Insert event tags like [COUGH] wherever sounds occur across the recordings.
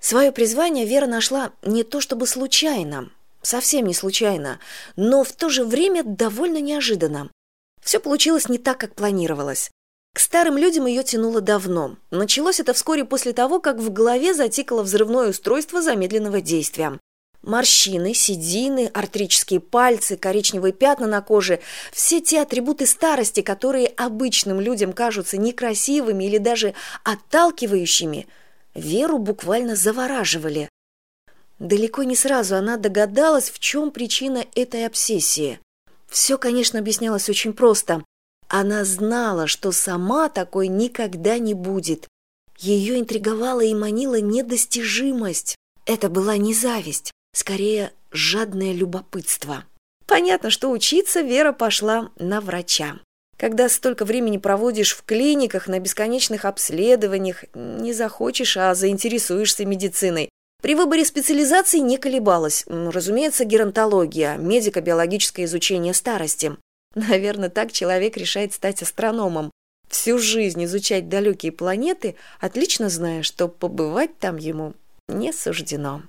свое призвание вера нашла не то чтобы случайно совсем не случайно но в то же время довольно неожиданно. Все получилось не так как планировалось. К старым людям ее тянуло давно. Началось это вскоре после того как в голове затикало взрывное устройство замедленного действия. Морщины седины артрические пальцы коричневые пятна на коже все те атрибуты старости которые обычным людям кажутся некрасивыми или даже отталкивающими веру буквально завораживали. Далеко не сразу она догадалась в чем причина этой обсессии. Все конечно объяснялось очень просто. Она знала что сама такой никогда не будет. Ее интриговала и манила недостижимость. Это была не зависть скорее жадное любопытство. Понятно, что учиться Вера пошла на врача. Когда столько времени проводишь в клиниках, на бесконечных обследованиях, не захочешь, а заинтересуешься медициной. При выборе специализации не колебалась. Разумеется, геронтология, медико-биологическое изучение старости. [LAUGHS] Наверное, так человек решает стать астрономом. Всю жизнь изучать далекие планеты, отлично зная, что побывать там ему не суждено.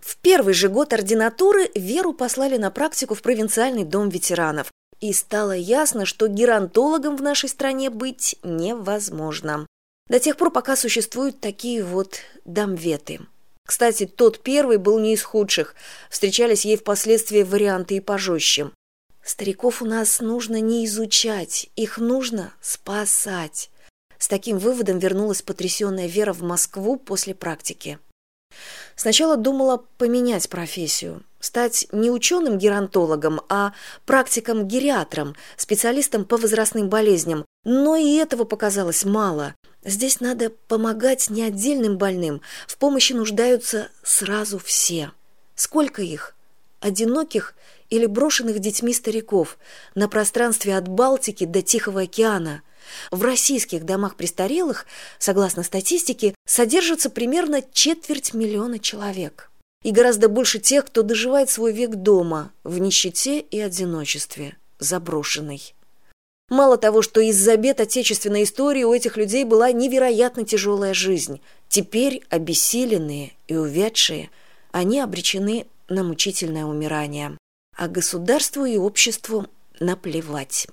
В первый же год ординатуры Веру послали на практику в провинциальный дом ветеранов, и стало ясно, что геронтологом в нашей стране быть невозможно. До тех пор, пока существуют такие вот домветы. Кстати, тот первый был не из худших, встречались ей впоследствии варианты и пожестче. Стариков у нас нужно не изучать, их нужно спасать. С таким выводом вернулась потрясенная Вера в Москву после практики. Сначала думала поменять профессию, стать не ученым геронтологом, а практиком-гериатром, специалистом по возрастным болезням. Но и этого показалось мало. Здесь надо помогать не отдельным больным, в помощи нуждаются сразу все. Сколько их? Одиноких или брошенных детьми стариков на пространстве от Балтики до Тихого океана – в российских домах престарелых, согласно статистике, содержится примерно четверть миллиона человек. И гораздо больше тех, кто доживает свой век дома, в нищете и одиночестве, заброшенный. Мало того, что из-за бед отечественной истории у этих людей была невероятно тяжелая жизнь, теперь обессиленные и увядшие, они обречены на мучительное умирание, а государству и обществу наплевать.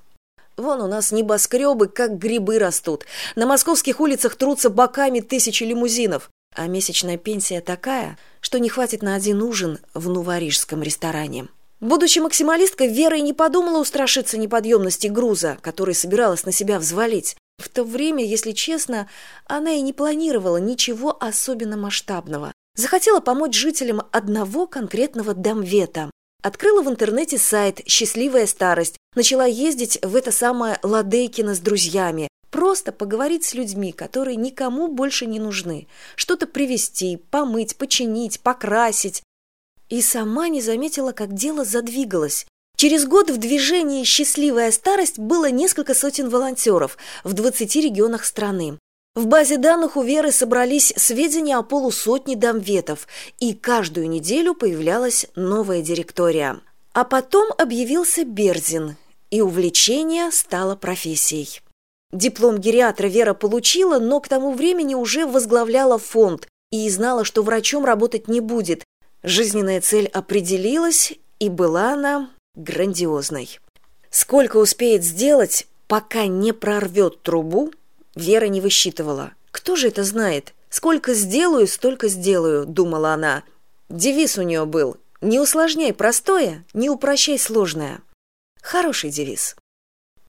Вон у нас небоскребы, как грибы растут. На московских улицах трутся боками тысячи лимузинов. А месячная пенсия такая, что не хватит на один ужин в нуварижском ресторане. Будучи максималисткой, Вера и не подумала устрашиться неподъемности груза, который собиралась на себя взвалить. В то время, если честно, она и не планировала ничего особенно масштабного. Захотела помочь жителям одного конкретного домвета, Открыла в интернете сайт «Счастливая старость», начала ездить в это самое Ладейкино с друзьями, просто поговорить с людьми, которые никому больше не нужны, что-то привезти, помыть, починить, покрасить. И сама не заметила, как дело задвигалось. Через год в движении «Счастливая старость» было несколько сотен волонтеров в 20 регионах страны. В базе данных у Веры собрались сведения о полусотни домветов, и каждую неделю появлялась новая директория. А потом объявился Берзин, и увлечение стало профессией. Диплом гериатра Вера получила, но к тому времени уже возглавляла фонд и знала, что врачом работать не будет. Жизненная цель определилась, и была она грандиозной. Сколько успеет сделать, пока не прорвет трубу, вера не высчитывала. Кто же это знает? Сколько сделаю столько сделаю думала она. Девиз у нее был. Не усложняй простое не упрощай сложное хороший девиз